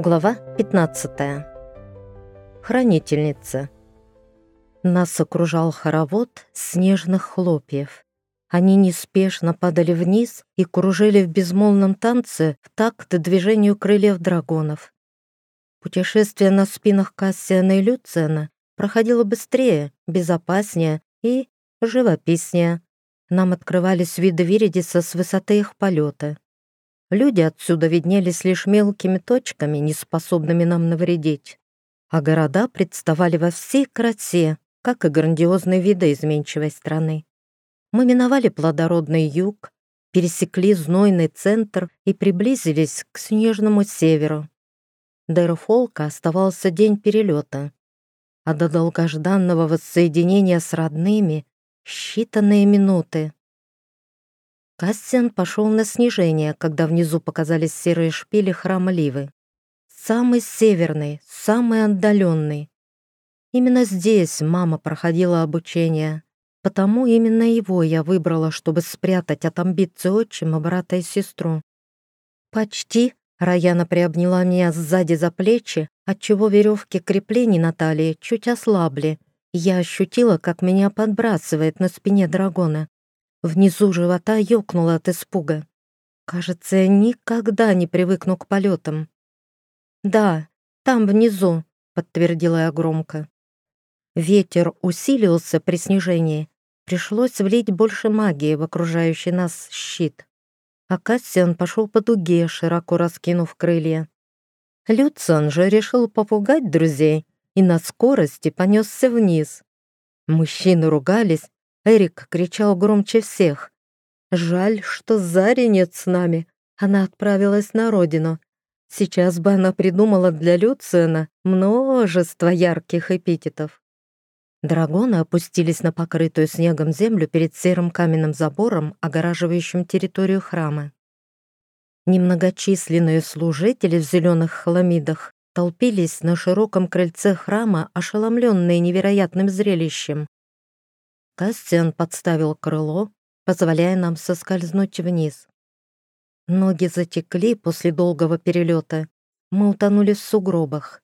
Глава 15. Хранительница. Нас окружал хоровод снежных хлопьев. Они неспешно падали вниз и кружили в безмолвном танце в такт движению крыльев драгонов. Путешествие на спинах Кассиана и Люциана проходило быстрее, безопаснее и живописнее. Нам открывались виды Виридиса с высоты их полета. Люди отсюда виднелись лишь мелкими точками, не способными нам навредить. А города представали во всей красе, как и грандиозные виды изменчивой страны. Мы миновали плодородный юг, пересекли знойный центр и приблизились к снежному северу. До Эрфолка оставался день перелета, а до долгожданного воссоединения с родными — считанные минуты. Кассиан пошел на снижение, когда внизу показались серые шпили храма Ливы. Самый северный, самый отдаленный. Именно здесь мама проходила обучение, потому именно его я выбрала, чтобы спрятать от амбиций отчима, брата и сестру. «Почти», — Раяна приобняла меня сзади за плечи, отчего веревки креплений на талии чуть ослабли. Я ощутила, как меня подбрасывает на спине дракона. Внизу живота ёкнуло от испуга. Кажется, я никогда не привыкну к полетам. «Да, там внизу», — подтвердила я громко. Ветер усилился при снижении. Пришлось влить больше магии в окружающий нас щит. А Кассиан пошел по дуге, широко раскинув крылья. Люциан же решил попугать друзей и на скорости понесся вниз. Мужчины ругались, Эрик кричал громче всех. «Жаль, что Зари нет с нами. Она отправилась на родину. Сейчас бы она придумала для Люциана множество ярких эпитетов». Драгоны опустились на покрытую снегом землю перед серым каменным забором, огораживающим территорию храма. Немногочисленные служители в зеленых хламидах толпились на широком крыльце храма, ошеломленные невероятным зрелищем. Кассиан подставил крыло, позволяя нам соскользнуть вниз. Ноги затекли после долгого перелета. Мы утонули в сугробах.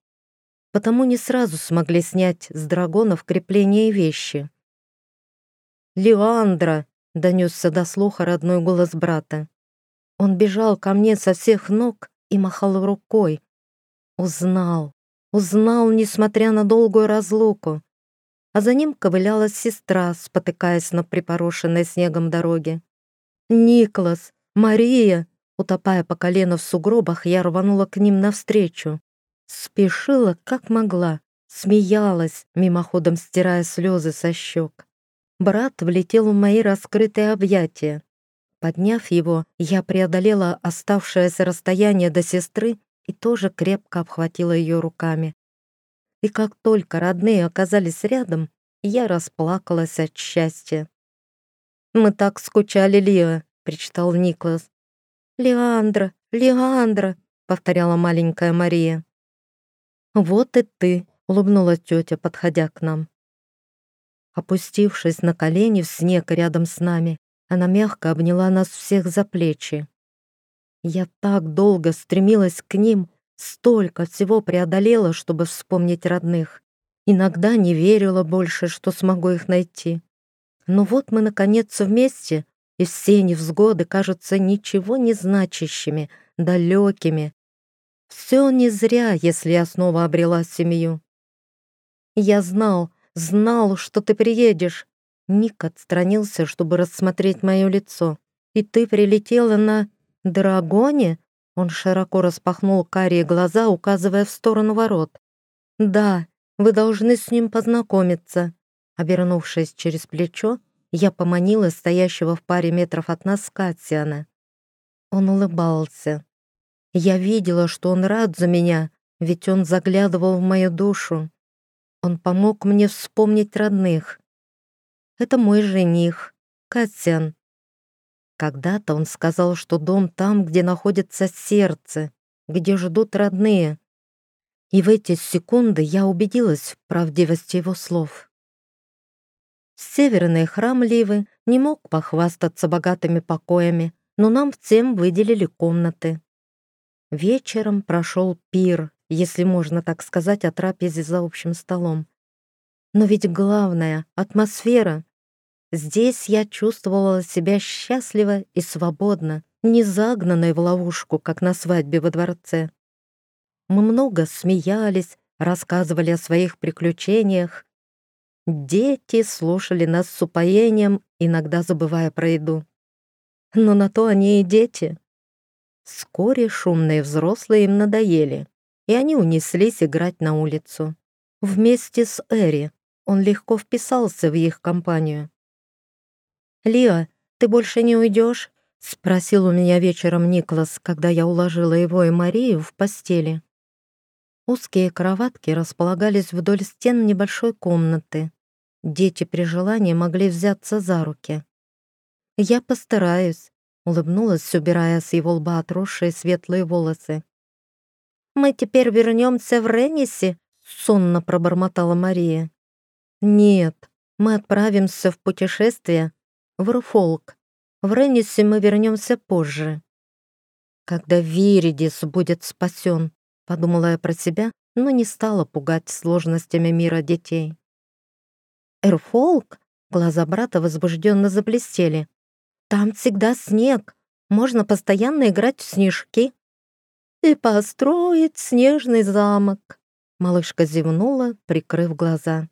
Потому не сразу смогли снять с драгонов крепления и вещи. «Леандра!» — донесся до слуха родной голос брата. Он бежал ко мне со всех ног и махал рукой. Узнал, узнал, несмотря на долгую разлуку а за ним ковыляла сестра, спотыкаясь на припорошенной снегом дороге. «Никлас! Мария!» Утопая по колено в сугробах, я рванула к ним навстречу. Спешила, как могла, смеялась, мимоходом стирая слезы со щек. Брат влетел в мои раскрытые объятия. Подняв его, я преодолела оставшееся расстояние до сестры и тоже крепко обхватила ее руками. И как только родные оказались рядом, я расплакалась от счастья. «Мы так скучали, Лиа», — причитал Никлас. «Леандра, Леандра», — повторяла маленькая Мария. «Вот и ты», — улыбнулась тетя, подходя к нам. Опустившись на колени в снег рядом с нами, она мягко обняла нас всех за плечи. Я так долго стремилась к ним, Столько всего преодолела, чтобы вспомнить родных. Иногда не верила больше, что смогу их найти. Но вот мы, наконец, вместе, и все невзгоды кажутся ничего не значащими, далекими. Все не зря, если я снова обрела семью. Я знал, знал, что ты приедешь. Ник отстранился, чтобы рассмотреть мое лицо. И ты прилетела на Драгоне? Он широко распахнул карие глаза, указывая в сторону ворот. «Да, вы должны с ним познакомиться». Обернувшись через плечо, я поманила стоящего в паре метров от нас Катьяна. Он улыбался. Я видела, что он рад за меня, ведь он заглядывал в мою душу. Он помог мне вспомнить родных. Это мой жених, Катян. Когда-то он сказал, что дом там, где находится сердце, где ждут родные. И в эти секунды я убедилась в правдивости его слов. Северный храм Ливы не мог похвастаться богатыми покоями, но нам всем выделили комнаты. Вечером прошел пир, если можно так сказать, о трапезе за общим столом. Но ведь главное — атмосфера. Здесь я чувствовала себя счастливо и свободно, не загнанной в ловушку, как на свадьбе во дворце. Мы много смеялись, рассказывали о своих приключениях. Дети слушали нас с упоением, иногда забывая про еду. Но на то они и дети. Вскоре шумные взрослые им надоели, и они унеслись играть на улицу. Вместе с Эри он легко вписался в их компанию. «Лиа, ты больше не уйдешь?» — спросил у меня вечером Никлас, когда я уложила его и Марию в постели. Узкие кроватки располагались вдоль стен небольшой комнаты. Дети при желании могли взяться за руки. «Я постараюсь», улыбнулась, убирая с его лба отросшие светлые волосы. «Мы теперь вернемся в Ренниси?» — сонно пробормотала Мария. «Нет, мы отправимся в путешествие в Руфолк. В Ренниси мы вернемся позже». «Когда Виридис будет спасен», — подумала я про себя, но не стала пугать сложностями мира детей. «Эрфолк?» — глаза брата возбужденно заблестели. Там всегда снег. Можно постоянно играть в снежки. И построить снежный замок. Малышка зевнула, прикрыв глаза.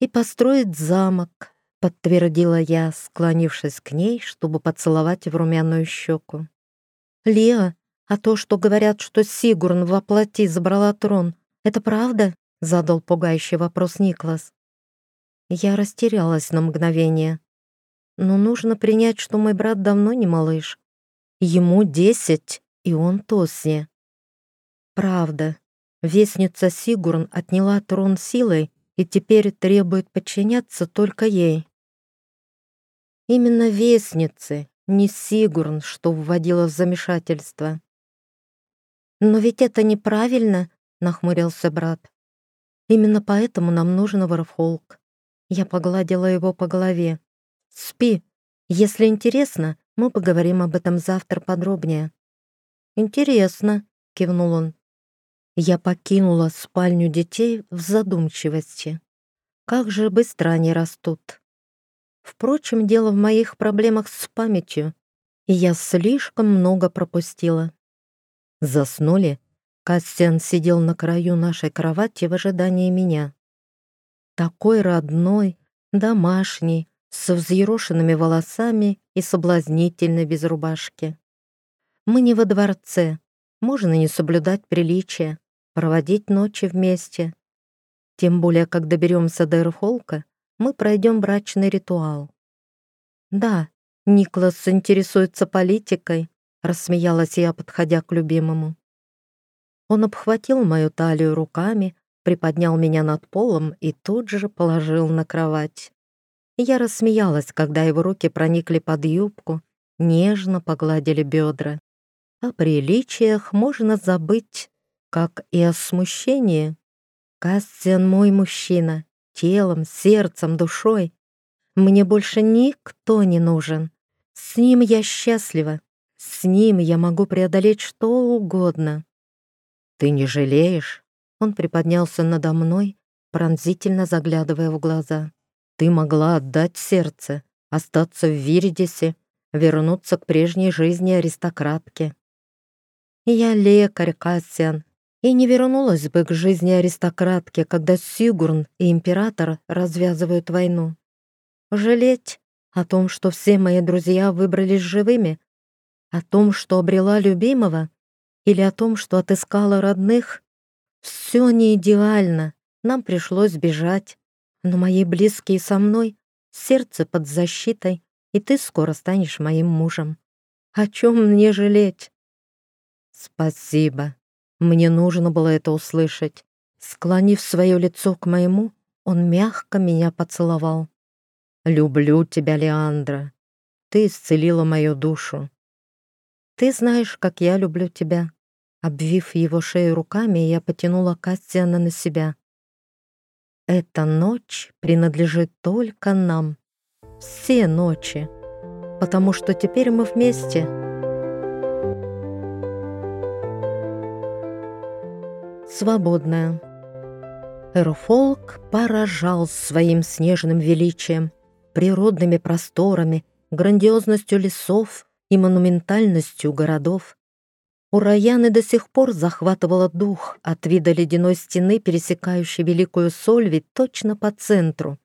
И построить замок, подтвердила я, склонившись к ней, чтобы поцеловать в румяную щеку. Леа, а то, что говорят, что Сигурн воплоти забрала трон, это правда? Задал пугающий вопрос Никлас. Я растерялась на мгновение. Но нужно принять, что мой брат давно не малыш. Ему десять, и он Тоси. Правда, вестница Сигурн отняла трон силой и теперь требует подчиняться только ей. Именно вестницы, не Сигурн, что вводила в замешательство. «Но ведь это неправильно», — нахмурился брат. «Именно поэтому нам нужен Варфолк». Я погладила его по голове. «Спи. Если интересно, мы поговорим об этом завтра подробнее». «Интересно», — кивнул он. Я покинула спальню детей в задумчивости. Как же быстро они растут. Впрочем, дело в моих проблемах с памятью, и я слишком много пропустила. Заснули. Кассиан сидел на краю нашей кровати в ожидании меня. Такой родной, домашний, с взъерошенными волосами и соблазнительной без рубашки. Мы не во дворце, можно не соблюдать приличия, проводить ночи вместе. Тем более, как доберемся до Эрхолка, мы пройдем брачный ритуал. Да, Никлас интересуется политикой, рассмеялась я, подходя к любимому. Он обхватил мою талию руками, приподнял меня над полом и тут же положил на кровать. Я рассмеялась, когда его руки проникли под юбку, нежно погладили бедра. О приличиях можно забыть, как и о смущении. Кастиан мой мужчина, телом, сердцем, душой. Мне больше никто не нужен. С ним я счастлива. С ним я могу преодолеть что угодно. Ты не жалеешь? Он приподнялся надо мной, пронзительно заглядывая в глаза. Ты могла отдать сердце, остаться в Виридисе, вернуться к прежней жизни аристократки. Я лекарь, Кассиан, и не вернулась бы к жизни аристократки, когда Сигурн и император развязывают войну. Жалеть о том, что все мои друзья выбрались живыми, о том, что обрела любимого, или о том, что отыскала родных, все не идеально, нам пришлось бежать. Но мои близкие со мной, сердце под защитой, и ты скоро станешь моим мужем. О чем мне жалеть? Спасибо. Мне нужно было это услышать. Склонив свое лицо к моему, он мягко меня поцеловал. «Люблю тебя, Леандра. Ты исцелила мою душу. Ты знаешь, как я люблю тебя». Обвив его шею руками, я потянула Кастиана на себя. Эта ночь принадлежит только нам. Все ночи. Потому что теперь мы вместе. Свободная. Эрфолк поражал своим снежным величием, природными просторами, грандиозностью лесов и монументальностью городов. У Раяны до сих пор захватывало дух от вида ледяной стены, пересекающей Великую Сольви точно по центру,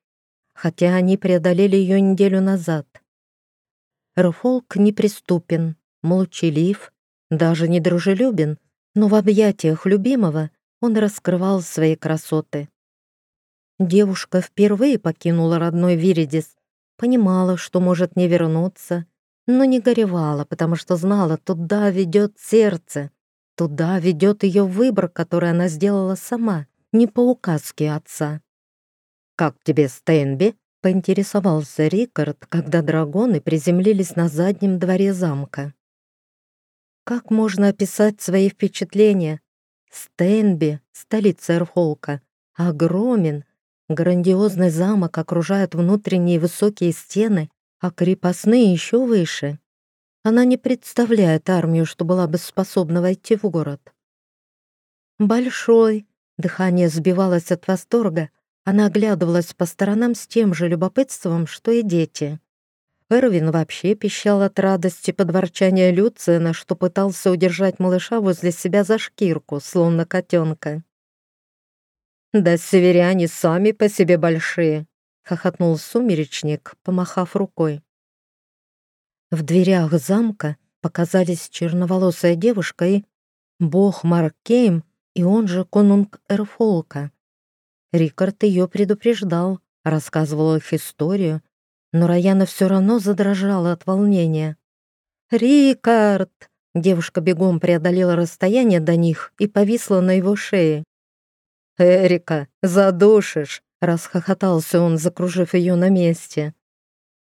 хотя они преодолели ее неделю назад. Эрфолк неприступен, молчалив, даже недружелюбен, но в объятиях любимого он раскрывал свои красоты. Девушка впервые покинула родной Виридис, понимала, что может не вернуться, но не горевала, потому что знала, туда ведет сердце, туда ведет ее выбор, который она сделала сама, не по указке отца. «Как тебе, Стэнби?» — поинтересовался Рикард, когда драгоны приземлились на заднем дворе замка. Как можно описать свои впечатления? Стэнби, столица Эрхолка, огромен, грандиозный замок окружает внутренние высокие стены, а крепостные еще выше. Она не представляет армию, что была бы способна войти в город. Большой, дыхание сбивалось от восторга, она оглядывалась по сторонам с тем же любопытством, что и дети. Эрвин вообще пищал от радости под ворчание Люциана, что пытался удержать малыша возле себя за шкирку, словно котенка. «Да северяне сами по себе большие», хохотнул сумеречник, помахав рукой. В дверях замка показались черноволосая девушка и бог Маркейм, и он же конунг Эрфолка. Рикард ее предупреждал, рассказывал их историю, но Раяна все равно задрожала от волнения. «Рикард!» Девушка бегом преодолела расстояние до них и повисла на его шее. «Эрика, задушишь!» Расхохотался он, закружив ее на месте.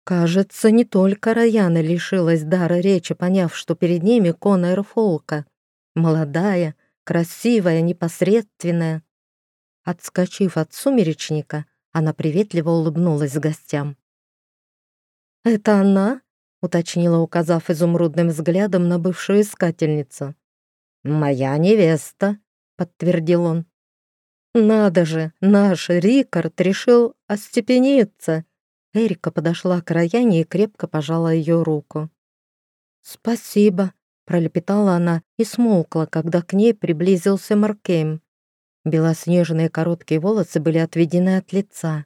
Кажется, не только Раяна лишилась дара речи, поняв, что перед ними Конор Фолка. Молодая, красивая, непосредственная. Отскочив от сумеречника, она приветливо улыбнулась гостям. «Это она?» — уточнила, указав изумрудным взглядом на бывшую искательницу. «Моя невеста», — подтвердил он. «Надо же, наш Рикард решил остепениться!» Эрика подошла к Раяне и крепко пожала ее руку. «Спасибо», — пролепетала она и смолкла, когда к ней приблизился Маркейм. Белоснежные короткие волосы были отведены от лица.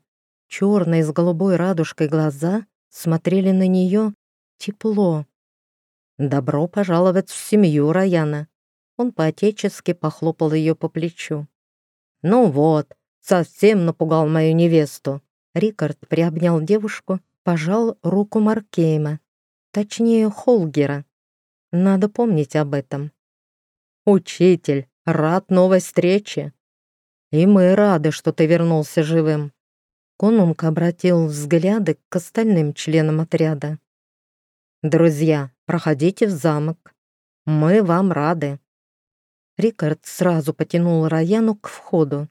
Черные с голубой радужкой глаза смотрели на нее тепло. «Добро пожаловать в семью, Раяна!» Он поотечески похлопал ее по плечу. «Ну вот, совсем напугал мою невесту». Рикард приобнял девушку, пожал руку Маркейма, точнее Холгера. Надо помнить об этом. «Учитель, рад новой встрече. И мы рады, что ты вернулся живым». Конунг обратил взгляды к остальным членам отряда. «Друзья, проходите в замок. Мы вам рады». Рикард сразу потянул Раяну к входу.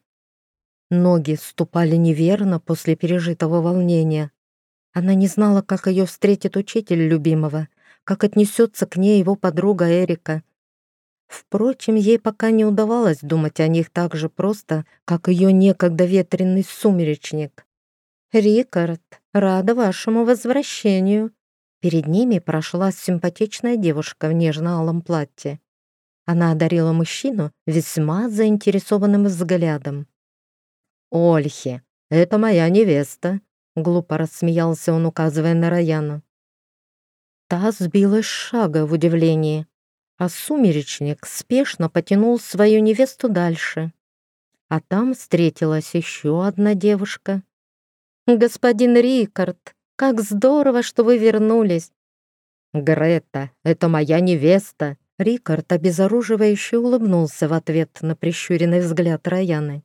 Ноги ступали неверно после пережитого волнения. Она не знала, как ее встретит учитель любимого, как отнесется к ней его подруга Эрика. Впрочем, ей пока не удавалось думать о них так же просто, как ее некогда ветреный сумеречник. «Рикард, рада вашему возвращению!» Перед ними прошла симпатичная девушка в нежно-алом платье. Она одарила мужчину весьма заинтересованным взглядом. «Ольхи, это моя невеста», — глупо рассмеялся он, указывая на Раяну. Та сбилась шага в удивлении, а сумеречник спешно потянул свою невесту дальше. А там встретилась еще одна девушка. «Господин Рикард, как здорово, что вы вернулись!» «Грета, это моя невеста!» Рикард обезоруживающе улыбнулся в ответ на прищуренный взгляд Раяны.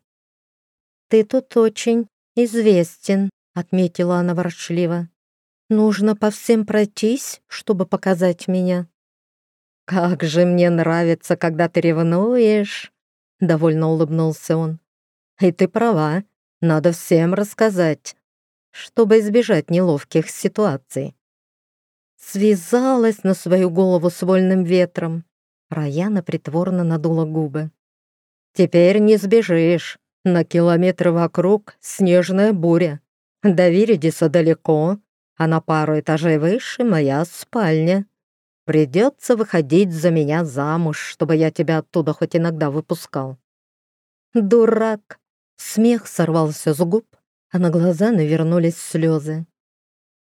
«Ты тут очень известен», — отметила она ворчливо. «Нужно по всем пройтись, чтобы показать меня». «Как же мне нравится, когда ты ревнуешь!» — довольно улыбнулся он. «И ты права, надо всем рассказать, чтобы избежать неловких ситуаций» связалась на свою голову с вольным ветром. Раяна притворно надула губы. Теперь не сбежишь. На километры вокруг снежная буря. До Виридиса далеко, а на пару этажей выше моя спальня. Придется выходить за меня замуж, чтобы я тебя оттуда хоть иногда выпускал». «Дурак!» Смех сорвался с губ, а на глаза навернулись слезы.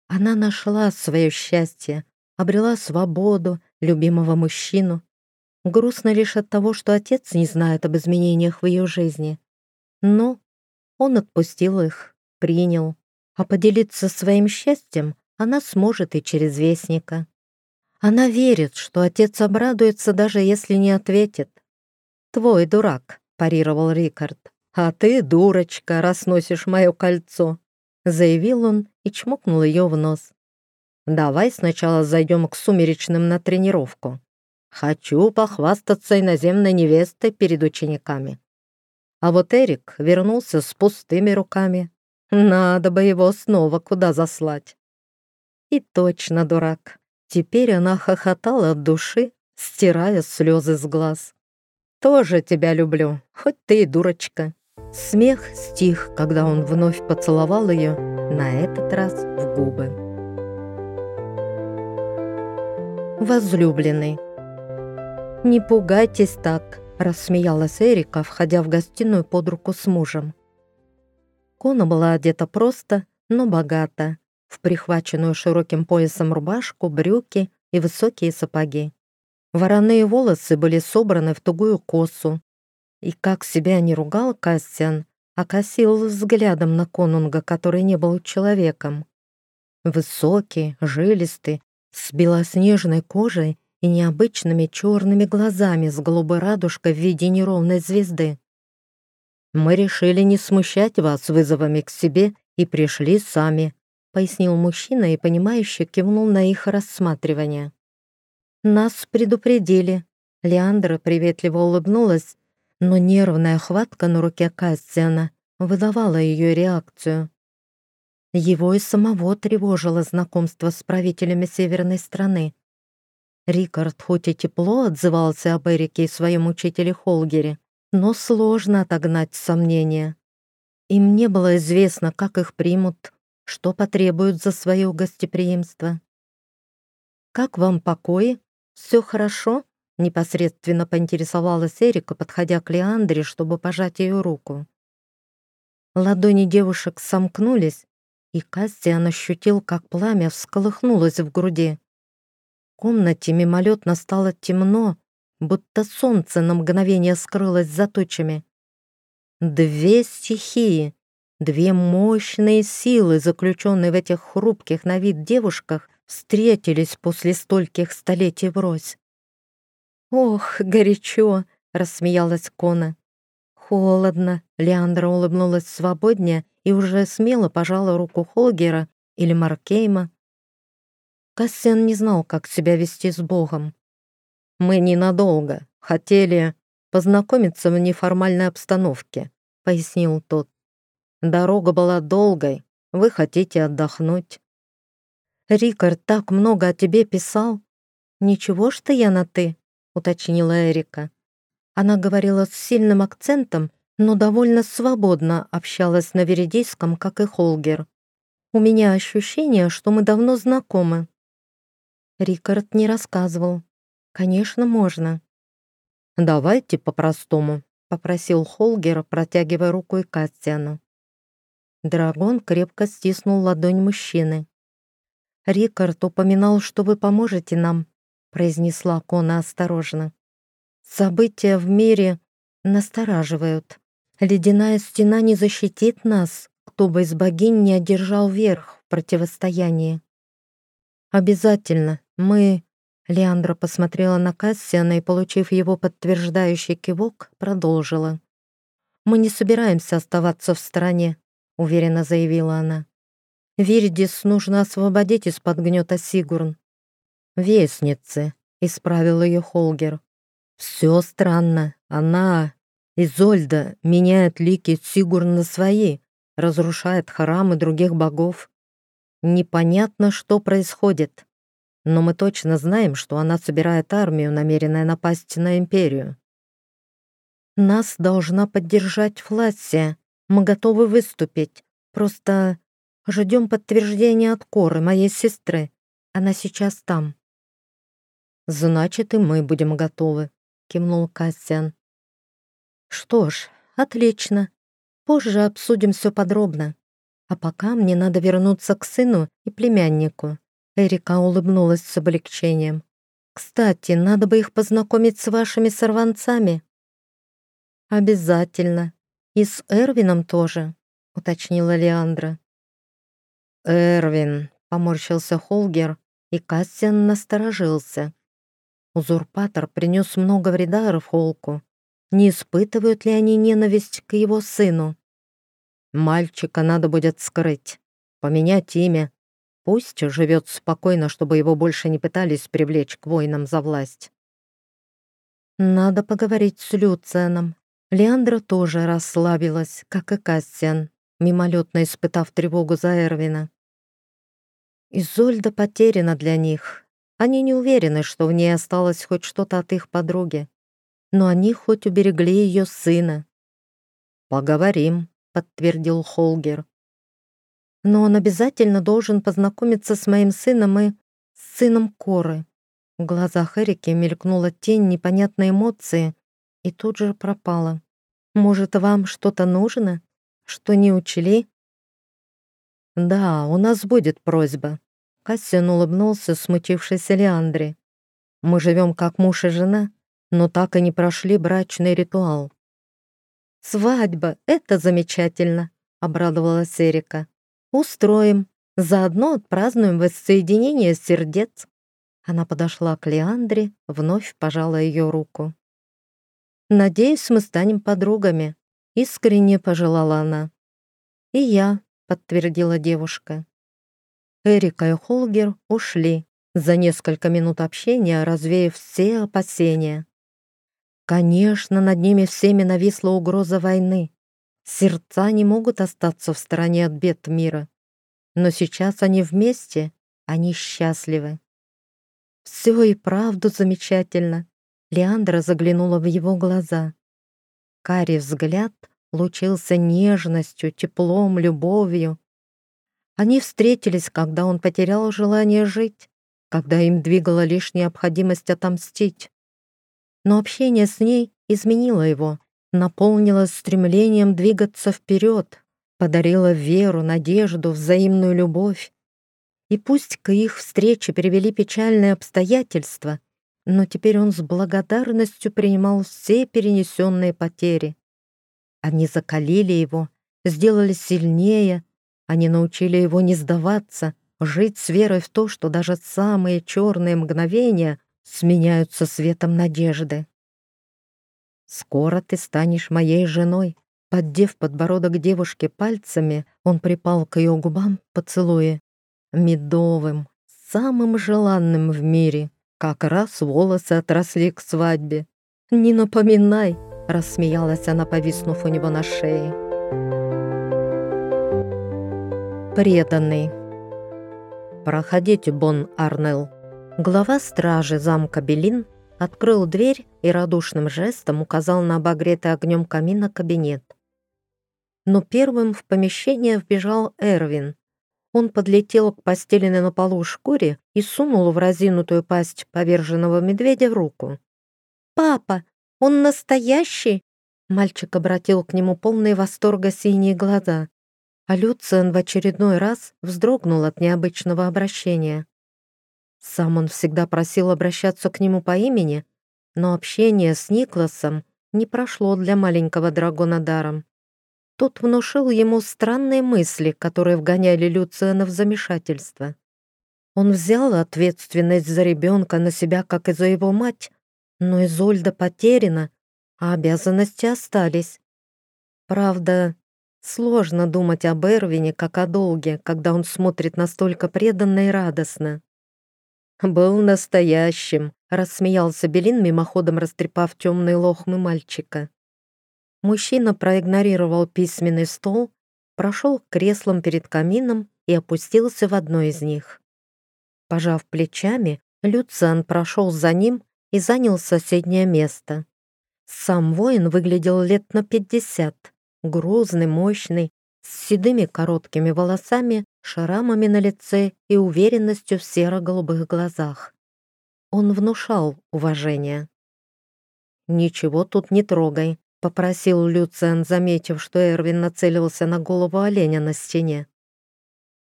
Она нашла свое счастье, обрела свободу, любимого мужчину. Грустно лишь от того, что отец не знает об изменениях в ее жизни. Но он отпустил их, принял, а поделиться своим счастьем она сможет и через вестника. Она верит, что отец обрадуется, даже если не ответит. «Твой дурак», — парировал Рикард. «А ты дурочка, раз носишь мое кольцо», — заявил он и чмокнул ее в нос. «Давай сначала зайдем к сумеречным на тренировку. Хочу похвастаться иноземной невестой перед учениками». А вот Эрик вернулся с пустыми руками. Надо бы его снова куда заслать. И точно дурак. Теперь она хохотала от души, стирая слезы с глаз. «Тоже тебя люблю, хоть ты и дурочка». Смех стих, когда он вновь поцеловал ее, на этот раз в губы. Возлюбленный. «Не пугайтесь так», — рассмеялась Эрика, входя в гостиную под руку с мужем. Кона была одета просто, но богато, в прихваченную широким поясом рубашку, брюки и высокие сапоги. Вороные волосы были собраны в тугую косу. И как себя не ругал Кассиан, окосил взглядом на конунга, который не был человеком. Высокий, жилистый, с белоснежной кожей и необычными черными глазами с голубой радужкой в виде неровной звезды. «Мы решили не смущать вас вызовами к себе и пришли сами», пояснил мужчина и, понимающе кивнул на их рассматривание. «Нас предупредили». Леандра приветливо улыбнулась, но нервная хватка на руке Кассиана выдавала ее реакцию. Его и самого тревожило знакомство с правителями северной страны. Рикард хоть и тепло отзывался об Эрике и своем учителе Холгере, но сложно отогнать сомнения. Им не было известно, как их примут, что потребуют за свое гостеприимство. «Как вам покои? Все хорошо?» Непосредственно поинтересовалась Эрика, подходя к Леандре, чтобы пожать ее руку. Ладони девушек сомкнулись, и Кастиан ощутил, как пламя всколыхнулось в груди. В комнате мимолетно стало темно, будто солнце на мгновение скрылось за тучами. Две стихии, две мощные силы, заключенные в этих хрупких на вид девушках, встретились после стольких столетий врозь. «Ох, горячо!» — рассмеялась Кона. «Холодно!» — Леандра улыбнулась свободнее и уже смело пожала руку Холгера или Маркейма, Кассиан не знал, как себя вести с Богом. «Мы ненадолго. Хотели познакомиться в неформальной обстановке», — пояснил тот. «Дорога была долгой. Вы хотите отдохнуть». «Рикард так много о тебе писал. Ничего, что я на «ты», — уточнила Эрика. Она говорила с сильным акцентом, но довольно свободно общалась на веридийском, как и Холгер. «У меня ощущение, что мы давно знакомы». Рикард не рассказывал. Конечно, можно. «Давайте по-простому», — попросил Холгер, протягивая руку и Кастиану. Драгон крепко стиснул ладонь мужчины. «Рикард упоминал, что вы поможете нам», — произнесла Кона осторожно. «События в мире настораживают. Ледяная стена не защитит нас, кто бы из богинь не одержал верх в противостоянии. «Обязательно. Мы...» Леандра посмотрела на Кассиана и, получив его подтверждающий кивок, продолжила. «Мы не собираемся оставаться в стороне», — уверенно заявила она. «Вирдис нужно освободить из-под гнета Сигурн». «Вестницы», — исправил ее Холгер. «Все странно. Она, Изольда, меняет лики Сигурн на свои, разрушает храмы других богов. Непонятно, что происходит, но мы точно знаем, что она собирает армию, намеренная напасть на Империю. Нас должна поддержать Флассия. Мы готовы выступить. Просто ждем подтверждения от Коры, моей сестры. Она сейчас там». «Значит, и мы будем готовы», — кивнул Кассиан. «Что ж, отлично. Позже обсудим все подробно. А пока мне надо вернуться к сыну и племяннику». Эрика улыбнулась с облегчением. «Кстати, надо бы их познакомить с вашими сорванцами». «Обязательно. И с Эрвином тоже», — уточнила Леандра. «Эрвин», — поморщился Холгер, и Кассиан насторожился. Узурпатор принес много вреда Эрфолку. Не испытывают ли они ненависть к его сыну? Мальчика надо будет скрыть, поменять имя. Пусть живет спокойно, чтобы его больше не пытались привлечь к воинам за власть. Надо поговорить с Люцианом. Леандра тоже расслабилась, как и Кассиан, мимолетно испытав тревогу за Эрвина. Изольда потеряна для них. Они не уверены, что в ней осталось хоть что-то от их подруги. Но они хоть уберегли ее сына. «Поговорим», — подтвердил Холгер. «Но он обязательно должен познакомиться с моим сыном и с сыном Коры». В глазах Эрики мелькнула тень непонятной эмоции и тут же пропала. «Может, вам что-то нужно? Что не учли?» «Да, у нас будет просьба», Кассиан улыбнулся смутившейся Леандре. «Мы живем как муж и жена, но так и не прошли брачный ритуал». «Свадьба — это замечательно», — обрадовалась Эрика. «Устроим. Заодно отпразднуем воссоединение сердец». Она подошла к Леандре, вновь пожала ее руку. «Надеюсь, мы станем подругами», — искренне пожелала она. «И я», — подтвердила девушка. Эрика и Холгер ушли, за несколько минут общения развеяв все опасения. Конечно, над ними всеми нависла угроза войны. Сердца не могут остаться в стороне от бед мира. Но сейчас они вместе, они счастливы. Все и правду замечательно. Леандра заглянула в его глаза. Карий взгляд лучился нежностью, теплом, любовью. Они встретились, когда он потерял желание жить, когда им двигала лишь необходимость отомстить. Но общение с ней изменило его, наполнило стремлением двигаться вперед, подарило веру, надежду, взаимную любовь. И пусть к их встрече привели печальные обстоятельства, но теперь он с благодарностью принимал все перенесенные потери. Они закалили его, сделали сильнее, они научили его не сдаваться, жить с верой в то, что даже самые черные мгновения сменяются светом надежды. «Скоро ты станешь моей женой», Поддев подбородок девушки пальцами, он припал к ее губам, поцелуя. Медовым, самым желанным в мире. Как раз волосы отросли к свадьбе. «Не напоминай!» — рассмеялась она, повиснув у него на шее преданный. «Проходите, Бон Арнелл». Глава стражи замка Белин открыл дверь и радушным жестом указал на обогретый огнем камина кабинет. Но первым в помещение вбежал Эрвин. Он подлетел к постеленной на полу шкуре и сунул в разинутую пасть поверженного медведя в руку. «Папа, он настоящий?» Мальчик обратил к нему полные восторга синие глаза а Люциан в очередной раз вздрогнул от необычного обращения. Сам он всегда просил обращаться к нему по имени, но общение с Никласом не прошло для маленького драгона даром. Тот внушил ему странные мысли, которые вгоняли Люциана в замешательство. Он взял ответственность за ребенка на себя, как и за его мать, но Изольда потеряна, а обязанности остались. Правда, Сложно думать об Эрвине как о долге, когда он смотрит настолько преданно и радостно. «Был настоящим», — рассмеялся Белин, мимоходом растрепав темные лохмы мальчика. Мужчина проигнорировал письменный стол, прошел к креслам перед камином и опустился в одно из них. Пожав плечами, Люциан прошел за ним и занял соседнее место. Сам воин выглядел лет на пятьдесят, грузный, мощный, с седыми короткими волосами, шрамами на лице и уверенностью в серо-голубых глазах. Он внушал уважение. «Ничего тут не трогай», — попросил Люциан, заметив, что Эрвин нацелился на голову оленя на стене.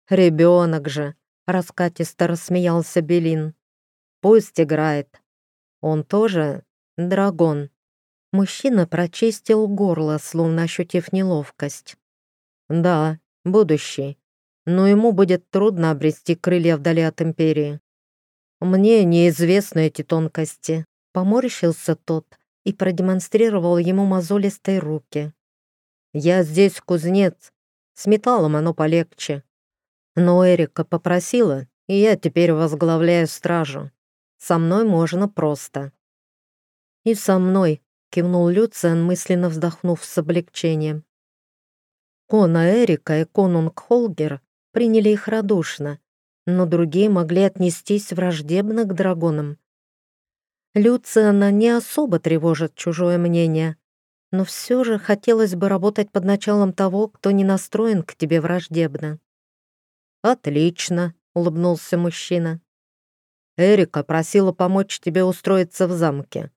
«Ребенок же!» — раскатисто рассмеялся Белин. «Пусть играет. Он тоже драгон». Мужчина прочистил горло, словно ощутив неловкость. «Да, будущий. Но ему будет трудно обрести крылья вдали от Империи. Мне неизвестны эти тонкости». Поморщился тот и продемонстрировал ему мозолистые руки. «Я здесь кузнец. С металлом оно полегче. Но Эрика попросила, и я теперь возглавляю стражу. Со мной можно просто». «И со мной», — кивнул Люциан, мысленно вздохнув с облегчением. Кона Эрика и конунг Холгер приняли их радушно, но другие могли отнестись враждебно к драгонам. Люциана не особо тревожит чужое мнение, но все же хотелось бы работать под началом того, кто не настроен к тебе враждебно. «Отлично», — улыбнулся мужчина. «Эрика просила помочь тебе устроиться в замке.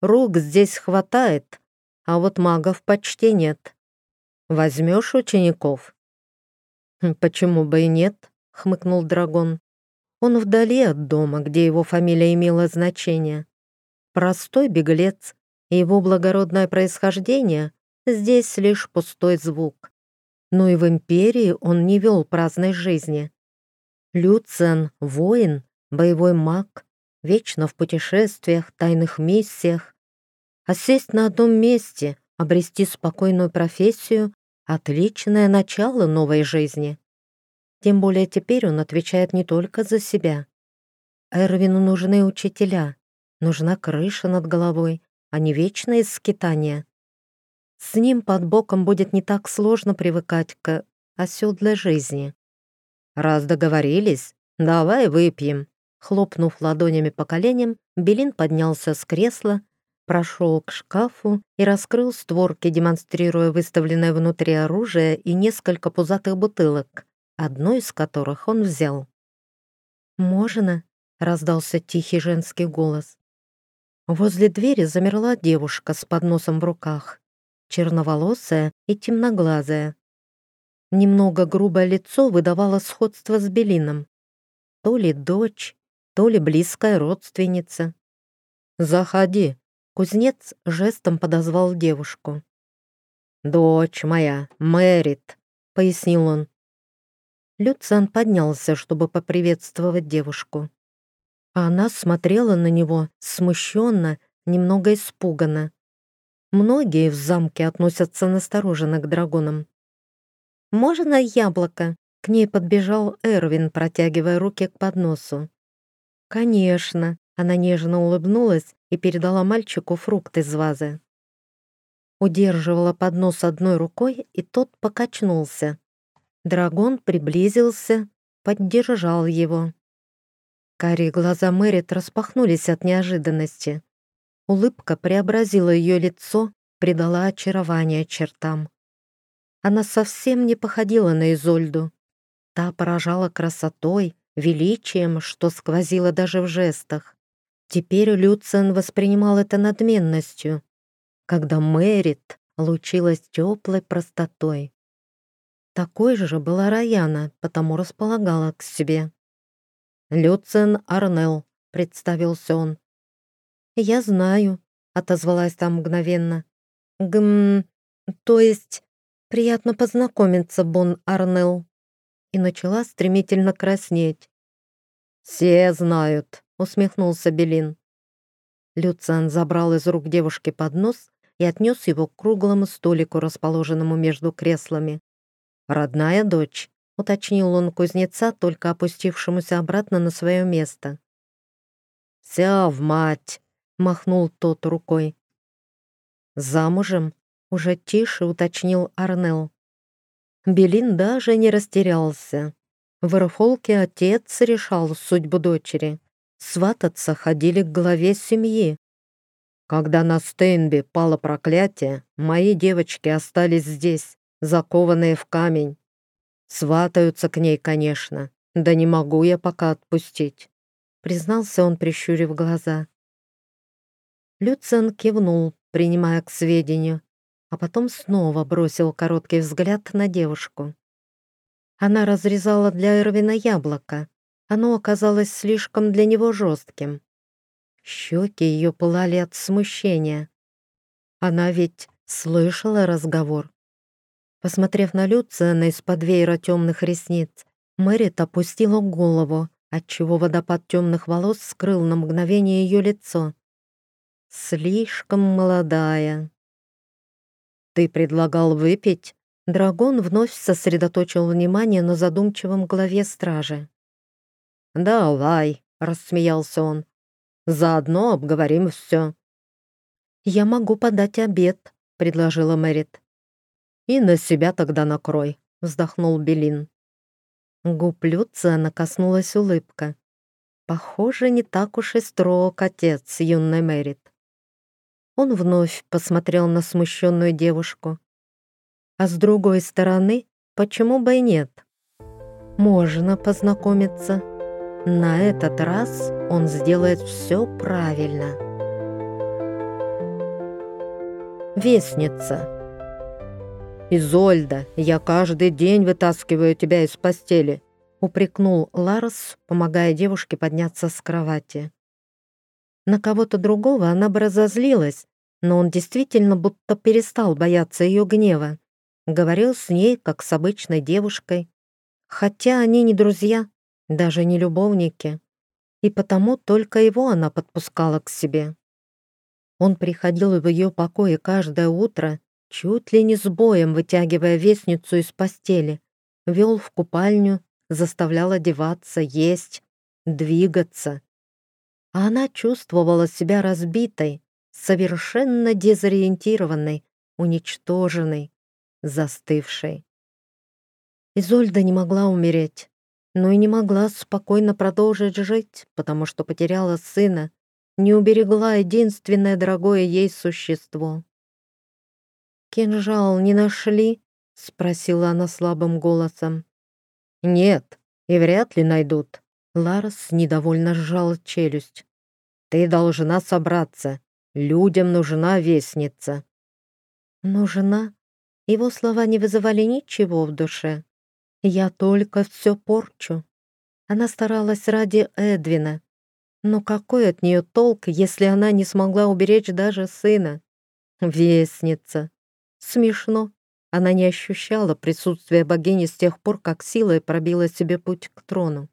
Рук здесь хватает, а вот магов почти нет. Возьмешь учеников?» «Хм, «Почему бы и нет?» — хмыкнул Драгон. Он вдали от дома, где его фамилия имела значение. Простой беглец, и его благородное происхождение здесь лишь пустой звук но и в империи он не вел праздной жизни. Люциан — воин, боевой маг, вечно в путешествиях, тайных миссиях. А сесть на одном месте, обрести спокойную профессию — отличное начало новой жизни. Тем более теперь он отвечает не только за себя. Эрвину нужны учителя, нужна крыша над головой, а не вечное скитание. С ним под боком будет не так сложно привыкать к оседлой жизни. Раз договорились, давай выпьем. Хлопнув ладонями по коленям, Белин поднялся с кресла, прошел к шкафу и раскрыл створки, демонстрируя выставленное внутри оружие и несколько пузатых бутылок, одну из которых он взял. «Можно?» — раздался тихий женский голос. Возле двери замерла девушка с подносом в руках черноволосая и темноглазая. Немного грубое лицо выдавало сходство с Белином. То ли дочь, то ли близкая родственница. «Заходи», — кузнец жестом подозвал девушку. «Дочь моя, Мэрит», — пояснил он. Люциан поднялся, чтобы поприветствовать девушку. А она смотрела на него смущенно, немного испуганно. Многие в замке относятся настороженно к драгонам. «Можно яблоко?» К ней подбежал Эрвин, протягивая руки к подносу. «Конечно!» Она нежно улыбнулась и передала мальчику фрукт из вазы. Удерживала поднос одной рукой, и тот покачнулся. Драгон приблизился, поддержал его. Карие глаза Мэрит распахнулись от неожиданности. Улыбка преобразила ее лицо, придала очарование чертам. Она совсем не походила на Изольду. Та поражала красотой, величием, что сквозило даже в жестах. Теперь Люциан воспринимал это надменностью, когда Мэрит лучилась теплой простотой. Такой же была Раяна, потому располагала к себе. «Люциан Арнелл», — представился он. «Я знаю», — отозвалась там мгновенно. «Гм... То есть... Приятно познакомиться, Бон Арнелл». И начала стремительно краснеть. «Все знают», — усмехнулся Белин. Люциан забрал из рук девушки поднос и отнес его к круглому столику, расположенному между креслами. «Родная дочь», — уточнил он кузнеца, только опустившемуся обратно на свое место. «Вся в мать», махнул тот рукой. «Замужем?» — уже тише уточнил Арнел. Белин даже не растерялся. В Эрфолке отец решал судьбу дочери. Свататься ходили к главе семьи. Когда на Стейнби пало проклятие, мои девочки остались здесь, закованные в камень. Сватаются к ней, конечно, да не могу я пока отпустить», признался он, прищурив глаза. Люциан кивнул, принимая к сведению, а потом снова бросил короткий взгляд на девушку. Она разрезала для Эрвина яблоко. Оно оказалось слишком для него жестким. Щеки ее пылали от смущения. Она ведь слышала разговор. Посмотрев на Люциана из-под веера темных ресниц, Мэрит опустила голову, отчего водопад темных волос скрыл на мгновение ее лицо. Слишком молодая. «Ты предлагал выпить?» Драгон вновь сосредоточил внимание на задумчивом главе стражи. «Давай», — рассмеялся он. «Заодно обговорим все». «Я могу подать обед», — предложила Мэрит. «И на себя тогда накрой», — вздохнул Белин. Губ Люциана коснулась улыбка. Похоже, не так уж и строг отец юной Мэрит. Он вновь посмотрел на смущенную девушку. А с другой стороны, почему бы и нет? Можно познакомиться. На этот раз он сделает все правильно. Вестница. «Изольда, я каждый день вытаскиваю тебя из постели», упрекнул Ларс, помогая девушке подняться с кровати. На кого-то другого она бы разозлилась, но он действительно будто перестал бояться ее гнева. Говорил с ней, как с обычной девушкой. Хотя они не друзья, даже не любовники. И потому только его она подпускала к себе. Он приходил в ее покое каждое утро, чуть ли не с боем вытягивая вестницу из постели, вел в купальню, заставлял одеваться, есть, двигаться она чувствовала себя разбитой, совершенно дезориентированной, уничтоженной, застывшей. Изольда не могла умереть, но и не могла спокойно продолжить жить, потому что потеряла сына, не уберегла единственное дорогое ей существо. «Кинжал не нашли?» — спросила она слабым голосом. «Нет, и вряд ли найдут». Ларс недовольно сжал челюсть. Ты должна собраться. Людям нужна вестница». «Нужна?» Его слова не вызывали ничего в душе. «Я только все порчу». Она старалась ради Эдвина. Но какой от нее толк, если она не смогла уберечь даже сына? Вестница. Смешно. Она не ощущала присутствия богини с тех пор, как силой пробила себе путь к трону.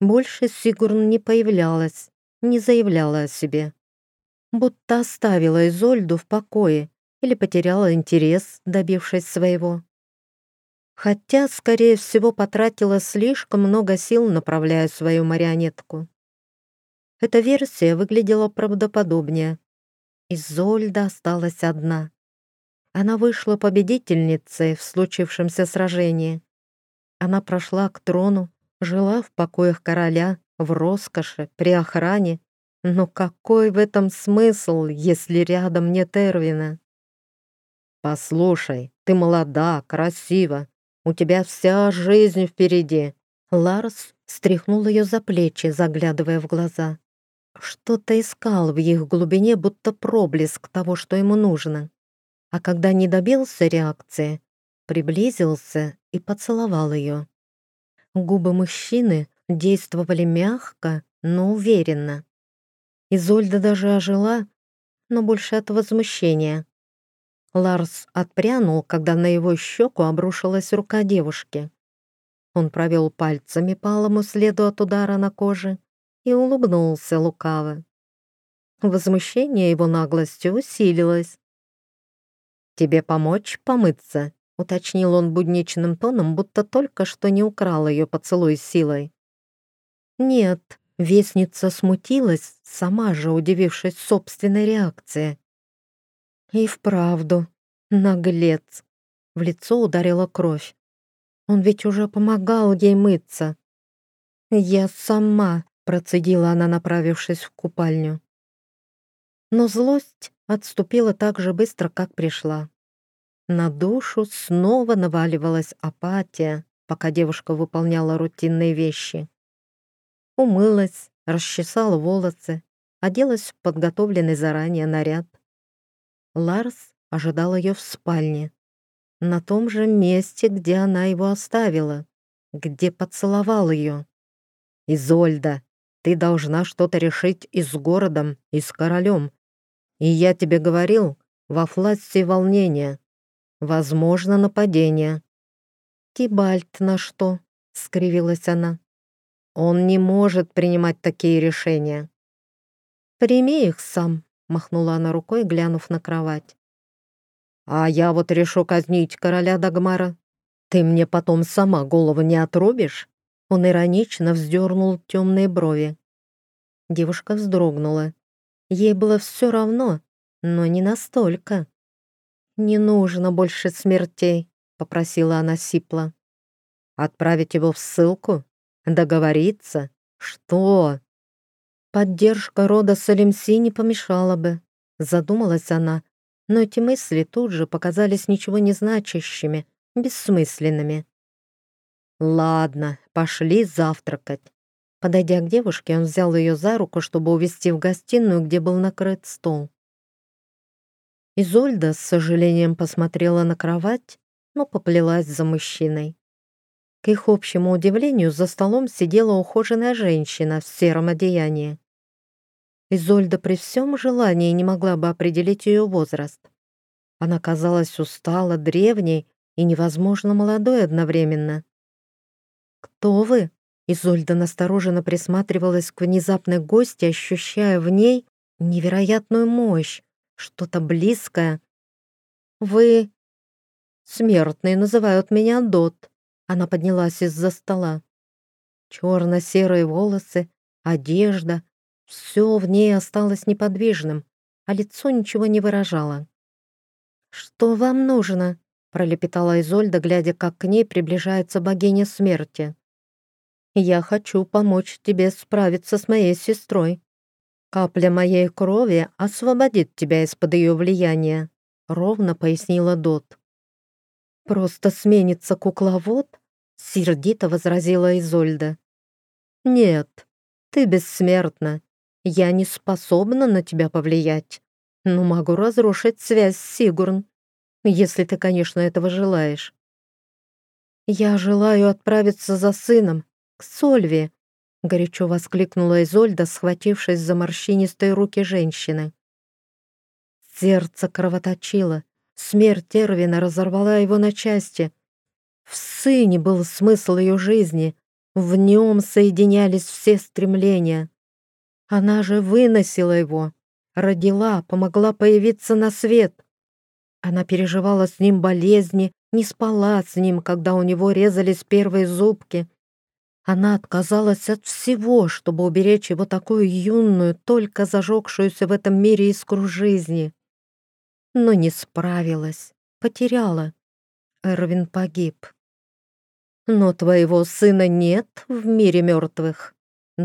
Больше Сигурн не появлялась, не заявляла о себе. Будто оставила Изольду в покое или потеряла интерес, добившись своего. Хотя, скорее всего, потратила слишком много сил, направляя свою марионетку. Эта версия выглядела правдоподобнее. Изольда осталась одна. Она вышла победительницей в случившемся сражении. Она прошла к трону, жила в покоях короля, в роскоши, при охране. Но какой в этом смысл, если рядом нет Эрвина? «Послушай, ты молода, красива, у тебя вся жизнь впереди». Ларс стряхнул ее за плечи, заглядывая в глаза. Что-то искал в их глубине, будто проблеск того, что ему нужно. А когда не добился реакции, приблизился и поцеловал ее. Губы мужчины действовали мягко, но уверенно. Изольда даже ожила, но больше от возмущения. Ларс отпрянул, когда на его щеку обрушилась рука девушки. Он провел пальцами по алому следу от удара на коже и улыбнулся лукаво. Возмущение его наглостью усилилось. «Тебе помочь помыться?» — уточнил он будничным тоном, будто только что не украл ее поцелуй силой. Нет, вестница смутилась, сама же удивившись собственной реакции. И вправду, наглец. В лицо ударила кровь. Он ведь уже помогал ей мыться. «Я сама», — процедила она, направившись в купальню. Но злость отступила так же быстро, как пришла. На душу снова наваливалась апатия, пока девушка выполняла рутинные вещи. Умылась, расчесала волосы, оделась в подготовленный заранее наряд. Ларс ожидал ее в спальне, на том же месте, где она его оставила, где поцеловал ее. «Изольда, ты должна что-то решить и с городом, и с королем. И я тебе говорил, во фласте волнения. Возможно, нападение». «Тибальт на что?» — скривилась она. «Он не может принимать такие решения». «Прими их сам», — махнула она рукой, глянув на кровать. А я вот решу казнить короля Дагмара. Ты мне потом сама голову не отрубишь?» Он иронично вздернул темные брови. Девушка вздрогнула. Ей было все равно, но не настолько. «Не нужно больше смертей», — попросила она сипло. «Отправить его в ссылку? Договориться? Что?» «Поддержка рода Салимси не помешала бы», — задумалась она, но эти мысли тут же показались ничего не значащими, бессмысленными. «Ладно, пошли завтракать». Подойдя к девушке, он взял ее за руку, чтобы увести в гостиную, где был накрыт стол. Изольда с сожалением посмотрела на кровать, но поплелась за мужчиной. К их общему удивлению, за столом сидела ухоженная женщина в сером одеянии. Изольда при всем желании не могла бы определить ее возраст. Она казалась устала, древней и невозможно молодой одновременно. «Кто вы?» Изольда настороженно присматривалась к внезапной гости, ощущая в ней невероятную мощь, что-то близкое. «Вы...» «Смертные называют меня Дот». Она поднялась из-за стола. Черно-серые волосы, одежда, все в ней осталось неподвижным, а лицо ничего не выражало. «Что вам нужно?» — пролепетала Изольда, глядя, как к ней приближается богиня смерти. «Я хочу помочь тебе справиться с моей сестрой. Капля моей крови освободит тебя из-под ее влияния», — ровно пояснила Дот. «Просто сменится кукловод?» — сердито возразила Изольда. «Нет, ты бессмертна я не способна на тебя повлиять, но могу разрушить связь с Сигурн, если ты, конечно, этого желаешь. Я желаю отправиться за сыном, к Сольве, горячо воскликнула Изольда, схватившись за морщинистые руки женщины. Сердце кровоточило, смерть Эрвина разорвала его на части. В сыне был смысл ее жизни, в нем соединялись все стремления. Она же выносила его, родила, помогла появиться на свет. Она переживала с ним болезни, не спала с ним, когда у него резались первые зубки. Она отказалась от всего, чтобы уберечь его такую юную, только зажегшуюся в этом мире искру жизни. Но не справилась, потеряла. Эрвин погиб. Но твоего сына нет в мире мертвых.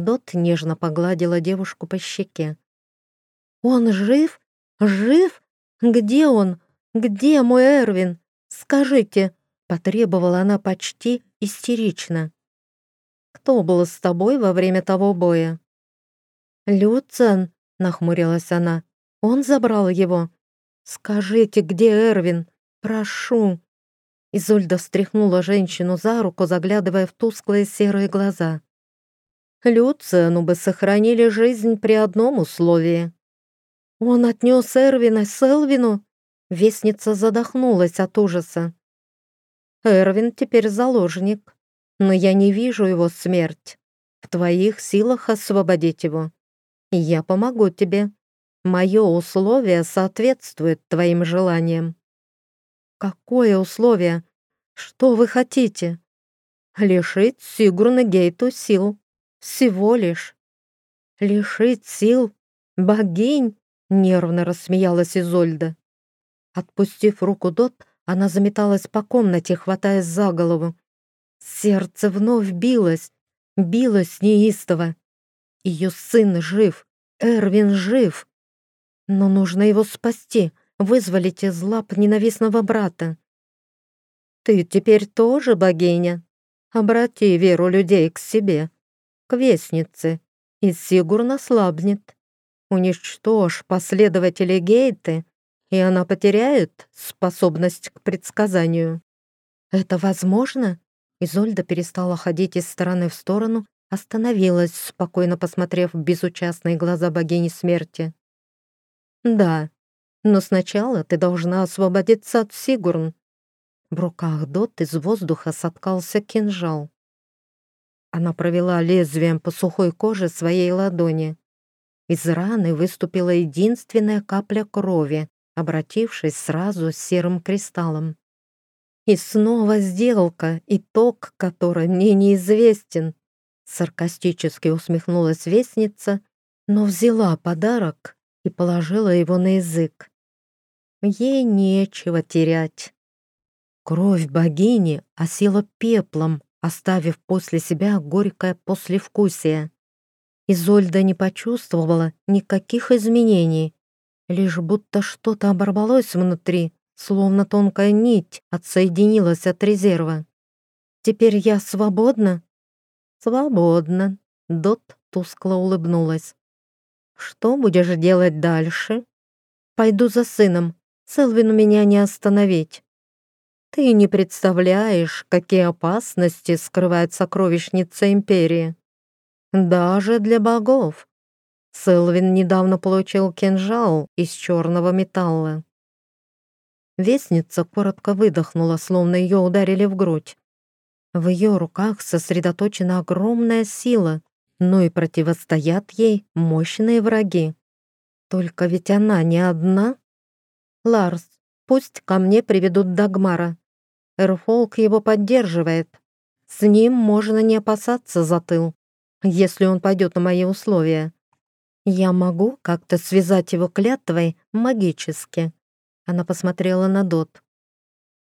Дот нежно погладила девушку по щеке. «Он жив? Жив? Где он? Где мой Эрвин? Скажите!» Потребовала она почти истерично. «Кто был с тобой во время того боя?» «Люцен», — нахмурилась она. «Он забрал его. Скажите, где Эрвин? Прошу». Изольда встряхнула женщину за руку, заглядывая в тусклые серые глаза. Люцину бы сохранили жизнь при одном условии. Он отнес Эрвина Селвину? Вестница задохнулась от ужаса. Эрвин теперь заложник, но я не вижу его смерть. В твоих силах освободить его. Я помогу тебе. Мое условие соответствует твоим желаниям. Какое условие? Что вы хотите? Лишить Сигурна Гейту сил. Всего лишь. Лишить сил? Богинь? Нервно рассмеялась Изольда. Отпустив руку Дот, она заметалась по комнате, хватаясь за голову. Сердце вновь билось, билось неистово. Ее сын жив, Эрвин жив. Но нужно его спасти, вызволить из лап ненавистного брата. Ты теперь тоже богиня. Обрати веру людей к себе, к вестнице, и Сигурн ослабнет. Уничтожь последователей Гейты, и она потеряет способность к предсказанию. Это возможно? Изольда перестала ходить из стороны в сторону, остановилась, спокойно посмотрев в безучастные глаза богини смерти. «Да, но сначала ты должна освободиться от Сигурн». В руках Дот из воздуха соткался кинжал. Она провела лезвием по сухой коже своей ладони. Из раны выступила единственная капля крови, обратившись сразу с серым кристаллом. И снова сделка, итог которой мне неизвестен. Саркастически усмехнулась вестница, но взяла подарок и положила его на язык. Ей нечего терять. Кровь богини осела пеплом, оставив после себя горькое послевкусие. Изольда не почувствовала никаких изменений, лишь будто что-то оборвалось внутри, словно тонкая нить отсоединилась от резерва. «Теперь я свободна?» «Свободна», — Дот тускло улыбнулась. «Что будешь делать дальше?» «Пойду за сыном. Селвину меня не остановить». «Ты не представляешь, какие опасности скрывает сокровищница Империи. Даже для богов. Селвин недавно получил кинжал из черного металла. Вестница коротко выдохнула, словно ее ударили в грудь. В ее руках сосредоточена огромная сила, но и противостоят ей мощные враги. Только ведь она не одна. Ларс, пусть ко мне приведут Дагмара. Эрфолк его поддерживает. С ним можно не опасаться за тыл, если он пойдет на мои условия. Я могу как-то связать его клятвой магически. Она посмотрела на Дот.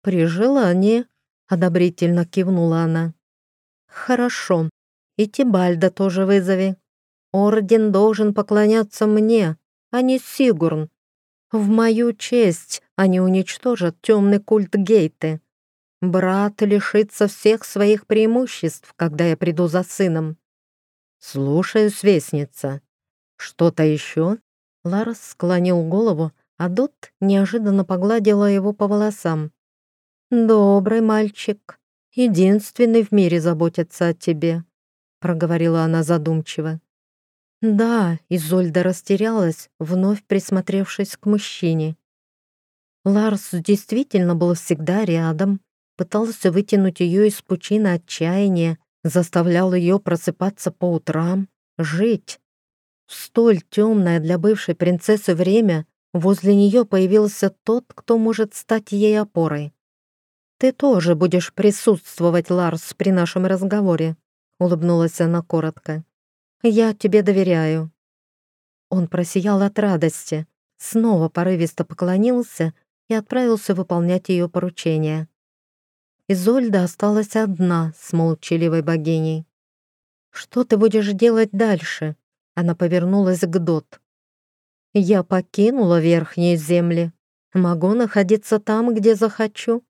«При желании», — одобрительно кивнула она. «Хорошо. И Тибальда тоже вызови. Орден должен поклоняться мне, а не Сигурн. В мою честь они уничтожат темный культ Гейты. Брат лишится всех своих преимуществ, когда я приду за сыном». «Слушаюсь, вестница. Что-то еще?» Ларс склонил голову, а Дот неожиданно погладила его по волосам. «Добрый мальчик, единственный в мире заботится о тебе», проговорила она задумчиво. «Да», — Изольда растерялась, вновь присмотревшись к мужчине. Ларс действительно был всегда рядом, пытался вытянуть ее из пучины отчаяния, заставлял ее просыпаться по утрам, жить. В столь темное для бывшей принцессы время Возле нее появился тот, кто может стать ей опорой. «Ты тоже будешь присутствовать, Ларс, при нашем разговоре», — улыбнулась она коротко. «Я тебе доверяю». Он просиял от радости, снова порывисто поклонился и отправился выполнять ее поручение. Изольда осталась одна с молчаливой богиней. «Что ты будешь делать дальше?» Она повернулась к Дот. Я покинула верхние земли. Могу находиться там, где захочу.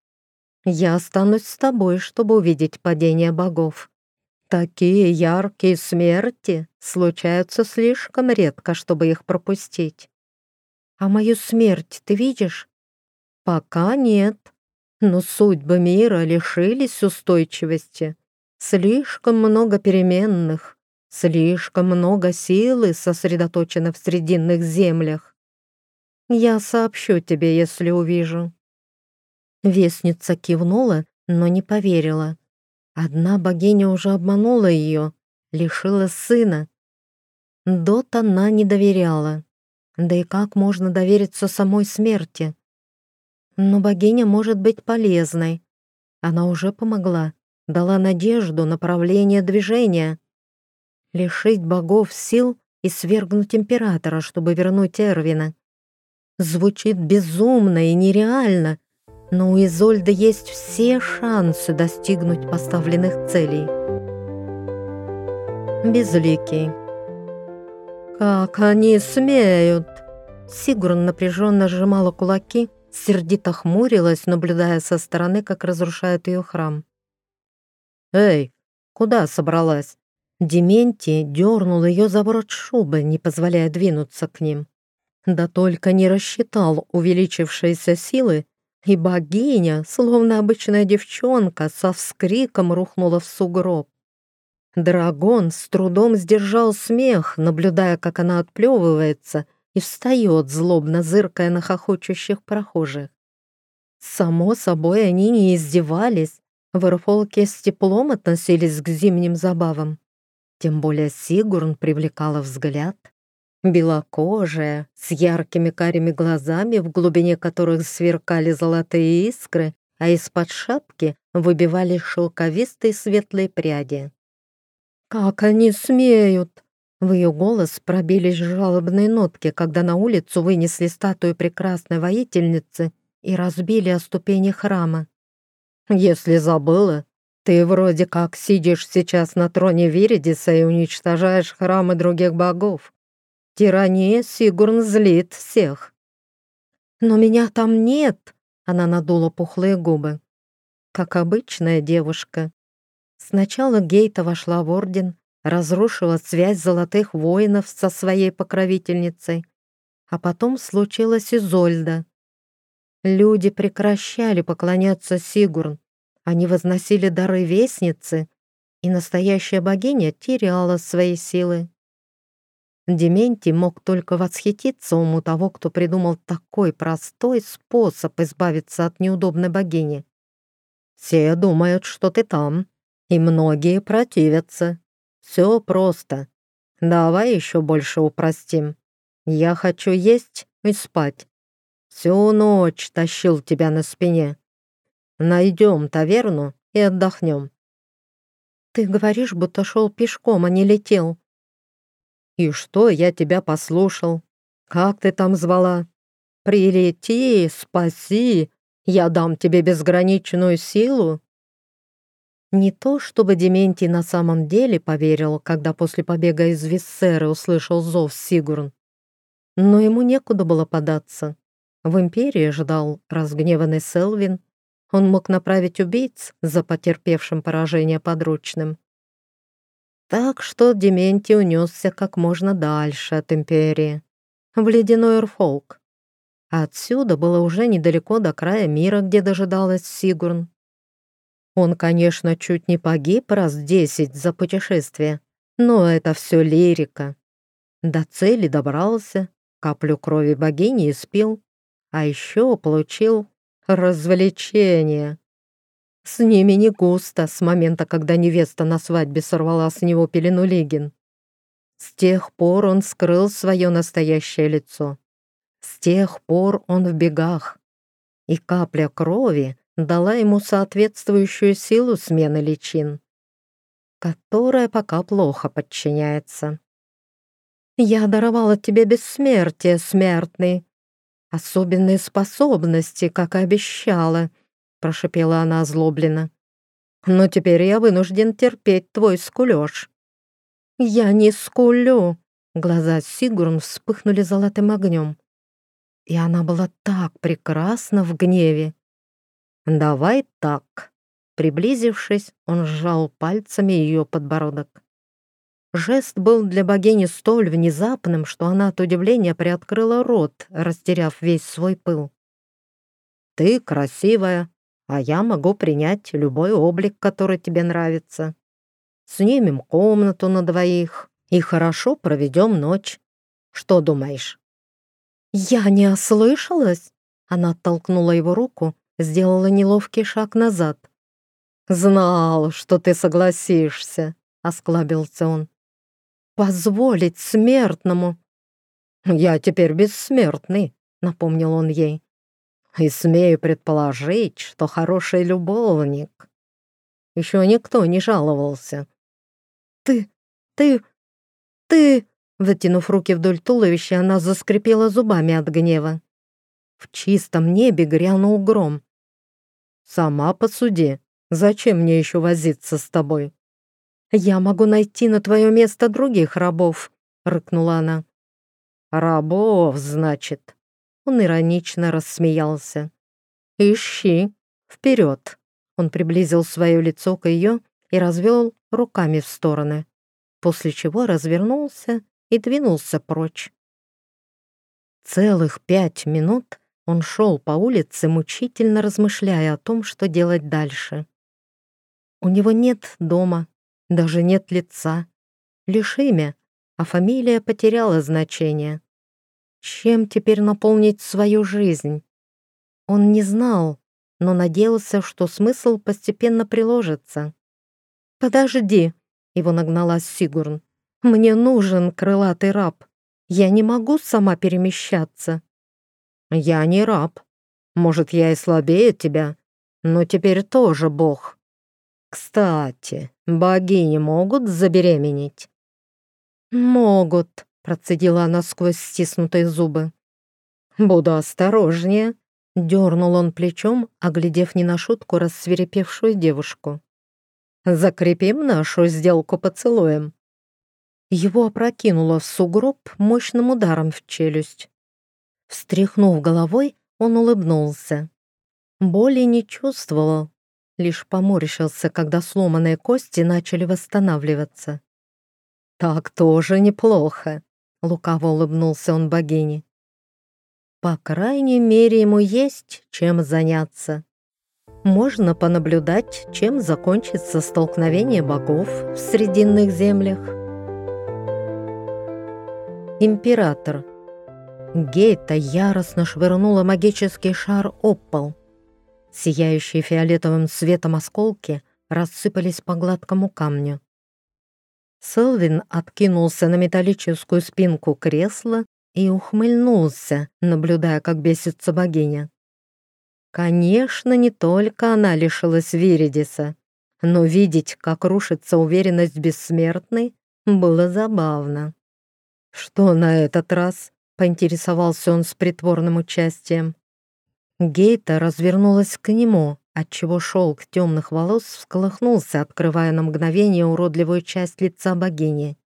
Я останусь с тобой, чтобы увидеть падение богов. Такие яркие смерти случаются слишком редко, чтобы их пропустить. А мою смерть ты видишь? Пока нет. Но судьбы мира лишились устойчивости. Слишком много переменных. Слишком много силы сосредоточено в срединных землях. Я сообщу тебе, если увижу». Вестница кивнула, но не поверила. Одна богиня уже обманула ее, лишила сына. Дот она не доверяла. Да и как можно довериться самой смерти? Но богиня может быть полезной. Она уже помогла, дала надежду, направление движения лишить богов сил и свергнуть императора, чтобы вернуть Эрвина. Звучит безумно и нереально, но у Изольды есть все шансы достигнуть поставленных целей. Безликий. «Как они смеют!» Сигурн напряженно сжимала кулаки, сердито хмурилась, наблюдая со стороны, как разрушают ее храм. «Эй, куда собралась?» Дементий дернул ее за ворот шубы, не позволяя двинуться к ним. Да только не рассчитал увеличившиеся силы, и богиня, словно обычная девчонка, со вскриком рухнула в сугроб. Драгон с трудом сдержал смех, наблюдая, как она отплевывается и встает, злобно зыркая на хохочущих прохожих. Само собой, они не издевались. В Эрфолке с теплом относились к зимним забавам. Тем более Сигурн привлекала взгляд. Белокожая, с яркими карими глазами, в глубине которых сверкали золотые искры, а из-под шапки выбивались шелковистые светлые пряди. «Как они смеют!» В ее голос пробились жалобные нотки, когда на улицу вынесли статую прекрасной воительницы и разбили о ступени храма. «Если забыла, ты вроде как сидишь сейчас на троне Виридиса и уничтожаешь храмы других богов. Тирания Сигурн злит всех». «Но меня там нет!» — она надула пухлые губы. Как обычная девушка. Сначала Гейта вошла в орден, разрушила связь золотых воинов со своей покровительницей. А потом случилась Изольда. Люди прекращали поклоняться Сигурн. Они возносили дары вестницы, и настоящая богиня теряла свои силы. Дементий мог только восхититься уму того, кто придумал такой простой способ избавиться от неудобной богини. «Все думают, что ты там, и многие противятся», все просто. Давай еще больше упростим. Я хочу есть и спать. Всю ночь тащил тебя на спине. Найдем таверну и отдохнем. Ты говоришь, будто шел пешком, а не летел. И что, я тебя послушал. Как ты там звала? Прилети, спаси, я дам тебе безграничную силу. Не то, чтобы Дементий на самом деле поверил, когда после побега из Виссеры услышал зов Сигурн. Но ему некуда было податься. В Империи ждал разгневанный Селвин. Он мог направить убийц за потерпевшим поражение подручным. Так что Дементий унесся как можно дальше от Империи, в ледяной Эрфолк. Отсюда было уже недалеко до края мира, где дожидалась Сигурн. Он, конечно, чуть не погиб раз десять за путешествие, но это все лирика. До цели добрался, каплю крови богини испил, а еще получил развлечение. С ними не густо с момента, когда невеста на свадьбе сорвала с него пелену Лигин. С тех пор он скрыл свое настоящее лицо. С тех пор он в бегах. И капля крови дала ему соответствующую силу смены личин, которая пока плохо подчиняется. «Я даровала тебе бессмертие, смертный, особенные способности, как и обещала», прошипела она озлобленно. «Но теперь я вынужден терпеть твой скулёж». «Я не скулю!» Глаза Сигурн вспыхнули золотым огнем. И она была так прекрасна в гневе, «Давай так». Приблизившись, он сжал пальцами ее подбородок. Жест был для богини столь внезапным, что она от удивления приоткрыла рот, растеряв весь свой пыл. «Ты красивая, а я могу принять любой облик, который тебе нравится. Снимем комнату на двоих и хорошо проведем ночь. Что думаешь?» «Я не ослышалась?» Она оттолкнула его руку сделала неловкий шаг назад. «Знал, что ты согласишься», — осклабился он. «Позволить смертному». «Я теперь бессмертный», — напомнил он ей. «И смею предположить, что хороший любовник». Еще никто не жаловался. «Ты, ты, ты...» Вытянув руки вдоль туловища, она заскрипела зубами от гнева. В чистом небе грянул гром. «Сама посуди. Зачем мне еще возиться с тобой?» «Я могу найти на твое место других рабов», — рыкнула она. «Рабов, значит?» Он иронично рассмеялся. «Ищи! Вперед!» Он приблизил свое лицо к ее и развел руками в стороны, после чего развернулся и двинулся прочь. Целых пять минут он шел по улице, мучительно размышляя о том, что делать дальше. У него нет дома, даже нет лица, лишь имя, а фамилия потеряла значение. Чем теперь наполнить свою жизнь? Он не знал, но надеялся, что смысл постепенно приложится. «Подожди!» — его нагнала Сигурн. «Мне нужен крылатый раб. Я не могу сама перемещаться». «Я не раб. Может, я и слабее тебя, но теперь тоже бог. Кстати, богини могут забеременеть?» «Могут», — процедила она сквозь стиснутые зубы. «Буду осторожнее», — дернул он плечом, оглядев не на шутку рассверепевшую девушку. «Закрепим нашу сделку поцелуем». Его опрокинуло в сугроб мощным ударом в челюсть. Встряхнув головой, он улыбнулся. Боли не чувствовал, лишь поморщился, когда сломанные кости начали восстанавливаться. «Так тоже неплохо», — лукаво улыбнулся он богине. «По крайней мере, ему есть чем заняться. Можно понаблюдать, чем закончится столкновение богов в Срединных землях». Император. Гейта яростно швырнула магический шар об пол. Сияющие фиолетовым светом осколки рассыпались по гладкому камню. Селвин откинулся на металлическую спинку кресла и ухмыльнулся, наблюдая, как бесится богиня. Конечно, не только она лишилась Виридиса, но видеть, как рушится уверенность бессмертной, было забавно. «Что на этот раз?» — поинтересовался он с притворным участием. Гейта развернулась к нему, отчего шелк темных волос всколыхнулся, открывая на мгновение уродливую часть лица богини.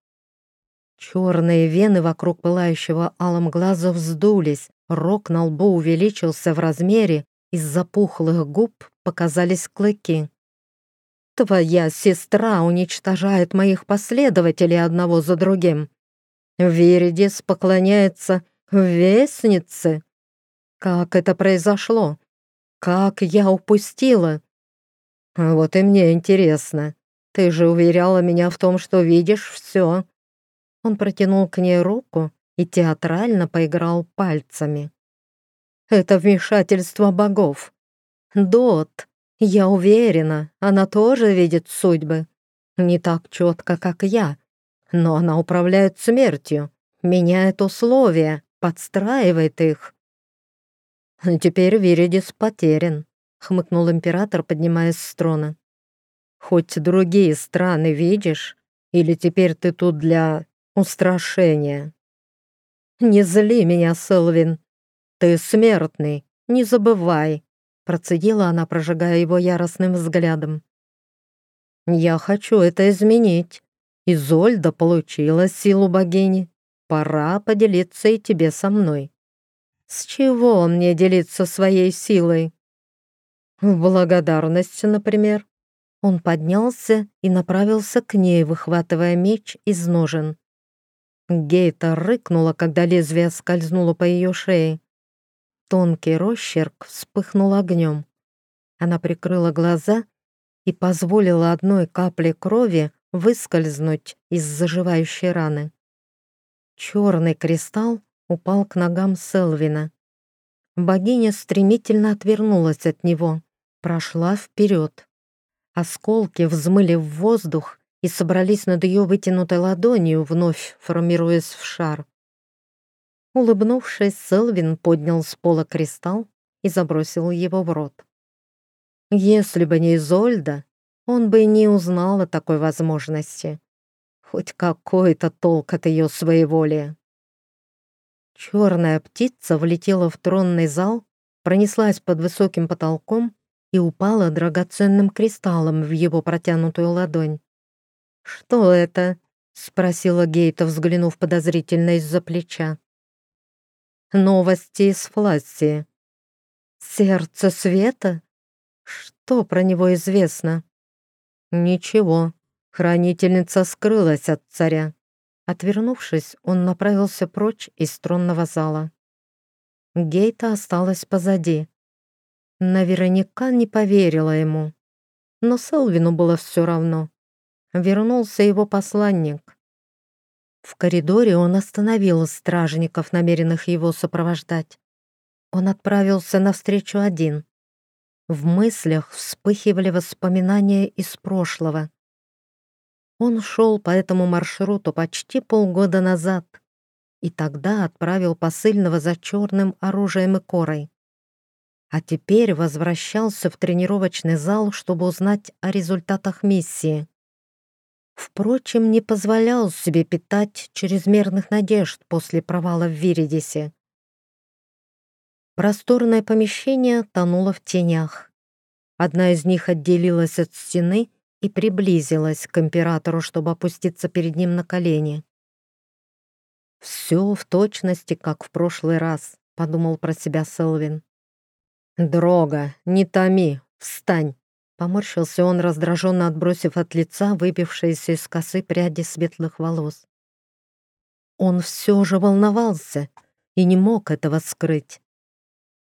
Черные вены вокруг пылающего алым глаза вздулись, рог на лбу увеличился в размере, из запухлых губ показались клыки. «Твоя сестра уничтожает моих последователей одного за другим. Веридис поклоняется Вестнице. Как это произошло? Как я упустила? Вот и мне интересно. Ты же уверяла меня в том, что видишь все. Он протянул к ней руку и театрально поиграл пальцами. Это вмешательство богов. Дот, я уверена, она тоже видит судьбы. Не так четко, как я, но она управляет смертью, меняет условия, подстраивает их. «Теперь Виридис потерян», — хмыкнул император, поднимаясь с трона. «Хоть другие страны видишь, или теперь ты тут для устрашения?» «Не зли меня, Селвин. Ты смертный, не забывай», — процедила она, прожигая его яростным взглядом. «Я хочу это изменить. Изольда получила силу богини. Пора поделиться и тебе со мной». С чего мне делиться своей силой? В благодарность, например. Он поднялся и направился к ней, выхватывая меч из ножен. Гейта рыкнула, когда лезвие скользнуло по ее шее. Тонкий росчерк вспыхнул огнем. Она прикрыла глаза и позволила одной капле крови выскользнуть из заживающей раны. Черный кристалл упал к ногам Селвина. Богиня стремительно отвернулась от него, прошла вперед. Осколки взмыли в воздух и собрались над ее вытянутой ладонью, вновь формируясь в шар. Улыбнувшись, Селвин поднял с пола кристалл и забросил его в рот. Если бы не Изольда, он бы не узнал о такой возможности. Хоть какой-то толк от ее своеволия. Черная птица влетела в тронный зал, пронеслась под высоким потолком и упала драгоценным кристаллом в его протянутую ладонь. «Что это?» — спросила Гейта, взглянув подозрительно из-за плеча. новости из Флассии. Сердце света? Что про него известно? Ничего. Хранительница скрылась от царя. Отвернувшись, он направился прочь из тронного зала. Гейта осталась позади. Наверняка не поверила ему. Но Селвину было все равно. Вернулся его посланник. В коридоре он остановил стражников, намеренных его сопровождать. Он отправился навстречу один. В мыслях вспыхивали воспоминания из прошлого. Он шел по этому маршруту почти полгода назад и тогда отправил посыльного за черным оружием и корой. А теперь возвращался в тренировочный зал, чтобы узнать о результатах миссии. Впрочем, не позволял себе питать чрезмерных надежд после провала в Виридисе. Просторное помещение тонуло в тенях. Одна из них отделилась от стены и приблизилась к императору, чтобы опуститься перед ним на колени. «Все в точности, как в прошлый раз», — подумал про себя Селвин. «Дрога, не томи, встань!» Поморщился он, раздраженно отбросив от лица выбившиеся из косы пряди светлых волос. Он все же волновался и не мог этого скрыть.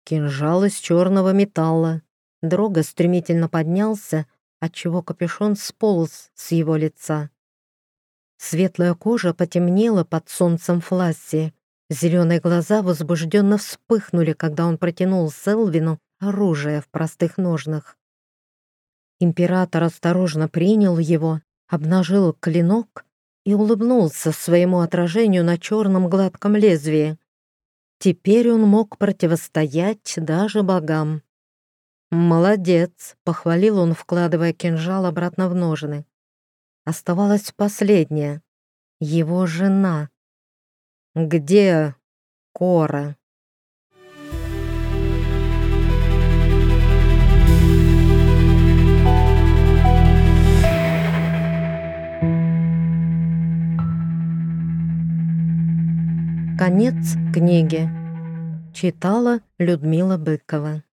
Кинжал из черного металла. Дрога стремительно поднялся, отчего капюшон сполз с его лица. Светлая кожа потемнела под солнцем Фласси. Зеленые глаза возбужденно вспыхнули, когда он протянул Селвину оружие в простых ножнах. Император осторожно принял его, обнажил клинок и улыбнулся своему отражению на черном гладком лезвии. Теперь он мог противостоять даже богам. «Молодец!» — похвалил он, вкладывая кинжал обратно в ножны. Оставалась последняя — его жена. «Где Кора?» Конец книги. Читала Людмила Быкова.